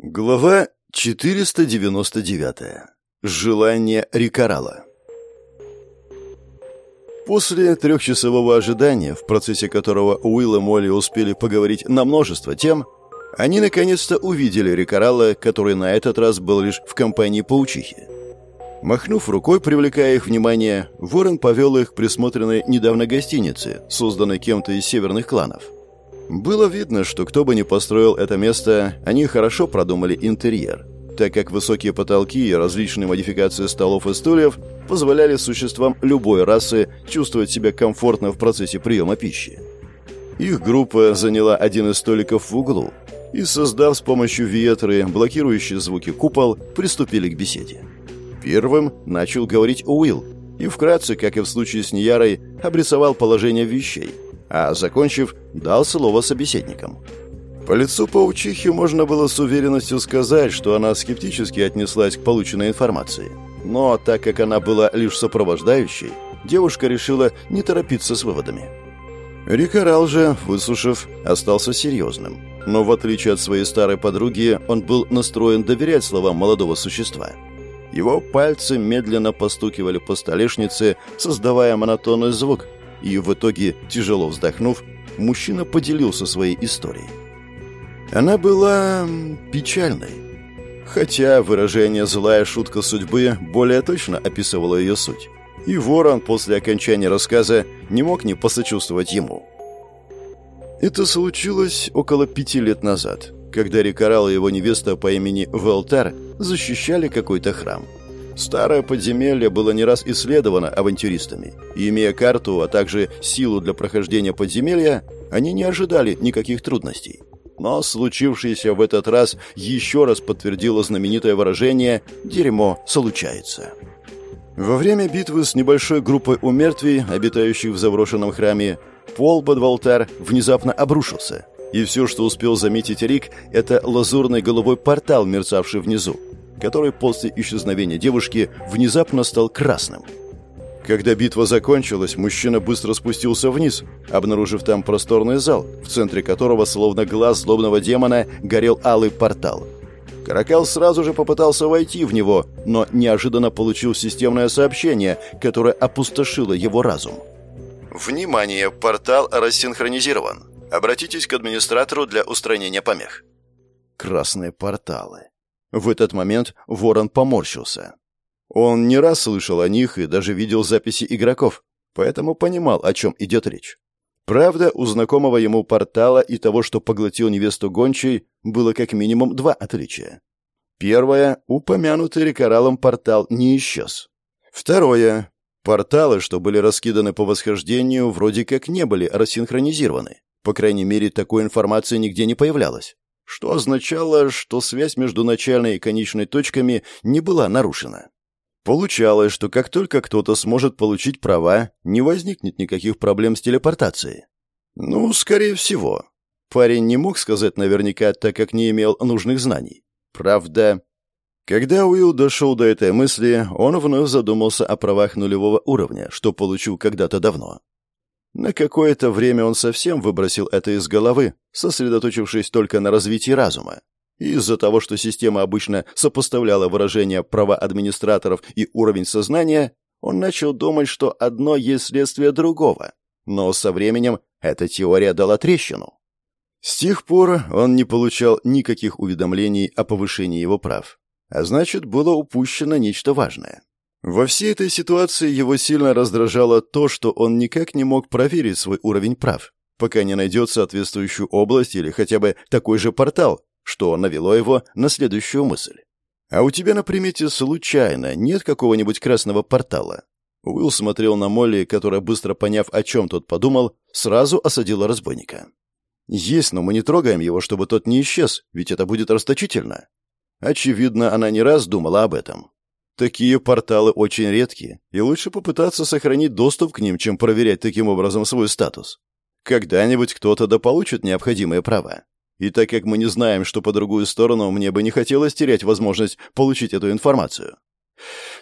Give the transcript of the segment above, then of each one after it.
Глава 499. Желание Рикарала. После трехчасового ожидания, в процессе которого Уилл и Молли успели поговорить на множество тем, они наконец-то увидели Рикарала, который на этот раз был лишь в компании паучихи. Махнув рукой, привлекая их внимание, Ворон повел их к присмотренной недавно гостинице, созданной кем-то из северных кланов – было видно, что кто бы ни построил это место, они хорошо продумали интерьер, так как высокие потолки и различные модификации столов и стульев позволяли существам любой расы чувствовать себя комфортно в процессе приема пищи. Их группа заняла один из столиков в углу и, создав с помощью ветры блокирующие звуки купол, приступили к беседе. Первым начал говорить Уилл и вкратце, как и в случае с Ниярой, обрисовал положение вещей – а, закончив, дал слово собеседникам. По лицу паучихи можно было с уверенностью сказать, что она скептически отнеслась к полученной информации. Но так как она была лишь сопровождающей, девушка решила не торопиться с выводами. Рикарал же, выслушав, остался серьезным. Но в отличие от своей старой подруги, он был настроен доверять словам молодого существа. Его пальцы медленно постукивали по столешнице, создавая монотонный звук, и в итоге, тяжело вздохнув, мужчина поделился своей историей. Она была печальной. Хотя выражение «злая шутка судьбы» более точно описывало ее суть. И Ворон после окончания рассказа не мог не посочувствовать ему. Это случилось около пяти лет назад, когда Рикарал и его невеста по имени Велтар защищали какой-то храм. Старое подземелье было не раз исследовано авантюристами, и имея карту, а также силу для прохождения подземелья, они не ожидали никаких трудностей. Но случившееся в этот раз еще раз подтвердило знаменитое выражение «дерьмо случается». Во время битвы с небольшой группой умертвий, обитающих в заброшенном храме, пол под Волтар внезапно обрушился. И все, что успел заметить Рик, это лазурный головой портал, мерцавший внизу который после исчезновения девушки внезапно стал красным. Когда битва закончилась, мужчина быстро спустился вниз, обнаружив там просторный зал, в центре которого, словно глаз злобного демона, горел алый портал. Каракал сразу же попытался войти в него, но неожиданно получил системное сообщение, которое опустошило его разум. «Внимание! Портал рассинхронизирован. Обратитесь к администратору для устранения помех». Красные порталы. В этот момент Ворон поморщился. Он не раз слышал о них и даже видел записи игроков, поэтому понимал, о чем идет речь. Правда, у знакомого ему портала и того, что поглотил невесту гончей, было как минимум два отличия. Первое, упомянутый Рикоралом портал не исчез. Второе, порталы, что были раскиданы по восхождению, вроде как не были рассинхронизированы. По крайней мере, такой информации нигде не появлялось что означало, что связь между начальной и конечной точками не была нарушена. Получалось, что как только кто-то сможет получить права, не возникнет никаких проблем с телепортацией. Ну, скорее всего. Парень не мог сказать наверняка, так как не имел нужных знаний. Правда, когда Уилл дошел до этой мысли, он вновь задумался о правах нулевого уровня, что получил когда-то давно. На какое-то время он совсем выбросил это из головы, сосредоточившись только на развитии разума. Из-за того, что система обычно сопоставляла выражения права администраторов и уровень сознания, он начал думать, что одно есть следствие другого. Но со временем эта теория дала трещину. С тех пор он не получал никаких уведомлений о повышении его прав. А значит, было упущено нечто важное. Во всей этой ситуации его сильно раздражало то, что он никак не мог проверить свой уровень прав, пока не найдет соответствующую область или хотя бы такой же портал, что навело его на следующую мысль. «А у тебя на примете случайно нет какого-нибудь красного портала?» Уилл смотрел на Молли, которая, быстро поняв, о чем тот подумал, сразу осадила разбойника. «Есть, но мы не трогаем его, чтобы тот не исчез, ведь это будет расточительно». Очевидно, она не раз думала об этом. Такие порталы очень редкие, и лучше попытаться сохранить доступ к ним, чем проверять таким образом свой статус. Когда-нибудь кто-то да получит необходимые права. И так как мы не знаем, что по другую сторону, мне бы не хотелось терять возможность получить эту информацию.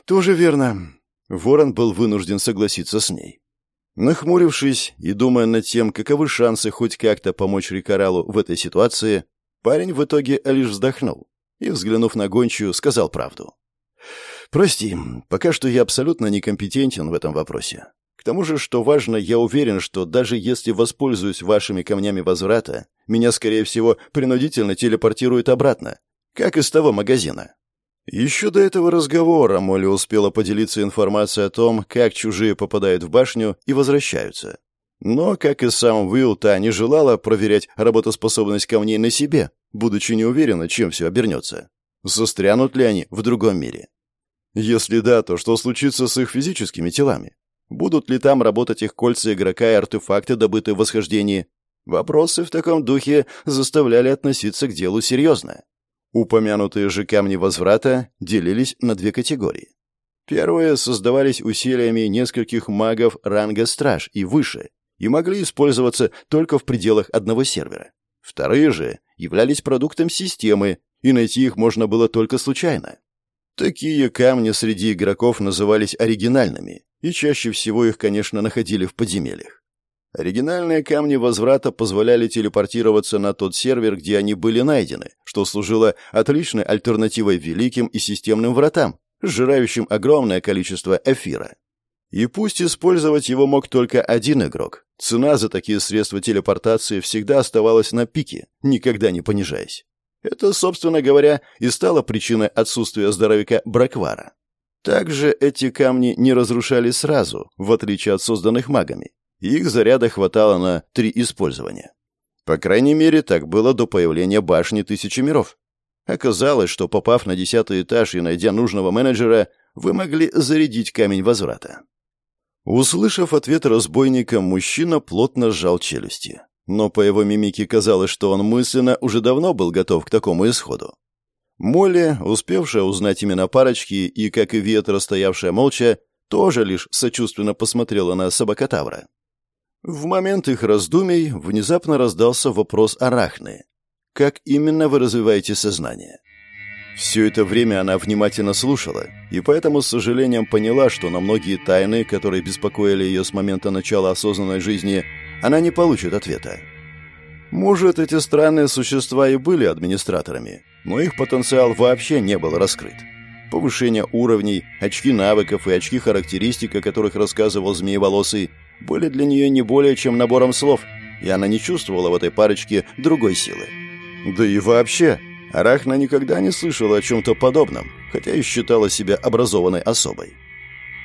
Тоже верно. Ворон был вынужден согласиться с ней. Нахмурившись и думая над тем, каковы шансы хоть как-то помочь Рикаралу в этой ситуации, парень в итоге лишь вздохнул. и, взглянув на гончую, сказал правду. «Прости, пока что я абсолютно некомпетентен в этом вопросе. К тому же, что важно, я уверен, что даже если воспользуюсь вашими камнями возврата, меня, скорее всего, принудительно телепортируют обратно, как из того магазина. Еще до этого разговора Молли успела поделиться информацией о том, как чужие попадают в башню и возвращаются. Но, как и сам Уилл, та не желала проверять работоспособность камней на себе, будучи не уверена, чем все обернется. Застрянут ли они в другом мире? Если да, то что случится с их физическими телами? Будут ли там работать их кольца игрока и артефакты, добытые в восхождении? Вопросы в таком духе заставляли относиться к делу серьезно. Упомянутые же камни возврата делились на две категории. Первые создавались усилиями нескольких магов ранга страж и выше и могли использоваться только в пределах одного сервера. Вторые же являлись продуктом системы, и найти их можно было только случайно. Такие камни среди игроков назывались оригинальными, и чаще всего их, конечно, находили в подземельях. Оригинальные камни возврата позволяли телепортироваться на тот сервер, где они были найдены, что служило отличной альтернативой великим и системным вратам, сжирающим огромное количество эфира. И пусть использовать его мог только один игрок, цена за такие средства телепортации всегда оставалась на пике, никогда не понижаясь. Это, собственно говоря, и стало причиной отсутствия здоровяка Браквара. Также эти камни не разрушали сразу, в отличие от созданных магами. Их заряда хватало на три использования. По крайней мере, так было до появления башни Тысячи Миров. Оказалось, что попав на десятый этаж и найдя нужного менеджера, вы могли зарядить камень возврата. Услышав ответ разбойника, мужчина плотно сжал челюсти. Но по его мимике казалось, что он мысленно уже давно был готов к такому исходу. Молли, успевшая узнать имена парочки и, как и ветра, стоявшая молча, тоже лишь сочувственно посмотрела на собакотавра. В момент их раздумий внезапно раздался вопрос Арахны. «Как именно вы развиваете сознание?» Все это время она внимательно слушала, и поэтому с сожалением поняла, что на многие тайны, которые беспокоили ее с момента начала осознанной жизни, она не получит ответа. Может, эти странные существа и были администраторами, но их потенциал вообще не был раскрыт. Повышение уровней, очки навыков и очки характеристик, о которых рассказывал Змееволосый, были для нее не более чем набором слов, и она не чувствовала в этой парочке другой силы. Да и вообще, Арахна никогда не слышала о чем-то подобном, хотя и считала себя образованной особой.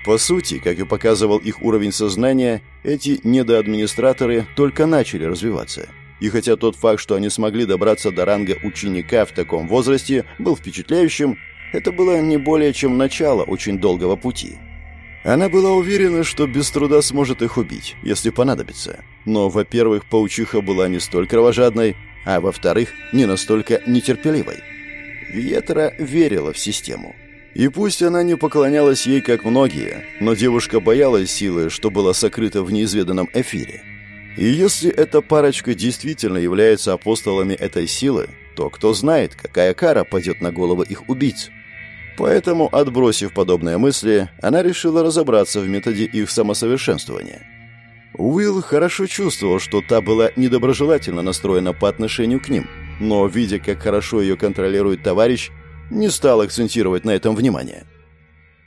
По сути, как и показывал их уровень сознания, эти недоадминистраторы только начали развиваться – и хотя тот факт, что они смогли добраться до ранга ученика в таком возрасте, был впечатляющим, это было не более чем начало очень долгого пути. Она была уверена, что без труда сможет их убить, если понадобится. Но, во-первых, паучиха была не столь кровожадной, а во-вторых, не настолько нетерпеливой. Ветра верила в систему. И пусть она не поклонялась ей, как многие, но девушка боялась силы, что было сокрыто в неизведанном эфире. И если эта парочка действительно является апостолами этой силы, то кто знает, какая кара пойдет на головы их убийц. Поэтому, отбросив подобные мысли, она решила разобраться в методе их самосовершенствования. Уилл хорошо чувствовал, что та была недоброжелательно настроена по отношению к ним, но, видя, как хорошо ее контролирует товарищ, не стал акцентировать на этом внимание.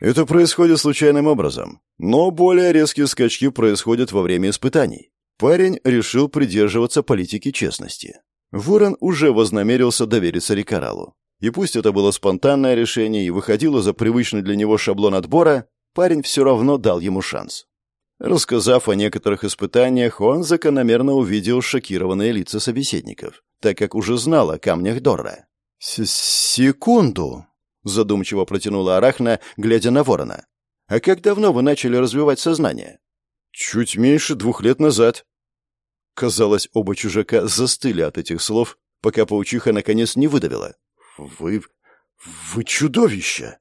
Это происходит случайным образом, но более резкие скачки происходят во время испытаний. Парень решил придерживаться политики честности. Ворон уже вознамерился довериться Рикаралу. И пусть это было спонтанное решение и выходило за привычный для него шаблон отбора, парень все равно дал ему шанс. Рассказав о некоторых испытаниях, он закономерно увидел шокированные лица собеседников, так как уже знал о камнях Дорра. «Секунду!» — задумчиво протянула Арахна, глядя на ворона. «А как давно вы начали развивать сознание?» «Чуть меньше двух лет назад». Казалось, оба чужака застыли от этих слов, пока паучиха наконец не выдавила. «Вы... вы чудовище!»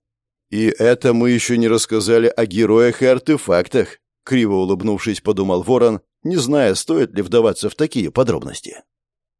«И это мы еще не рассказали о героях и артефактах», — криво улыбнувшись, подумал ворон, не зная, стоит ли вдаваться в такие подробности.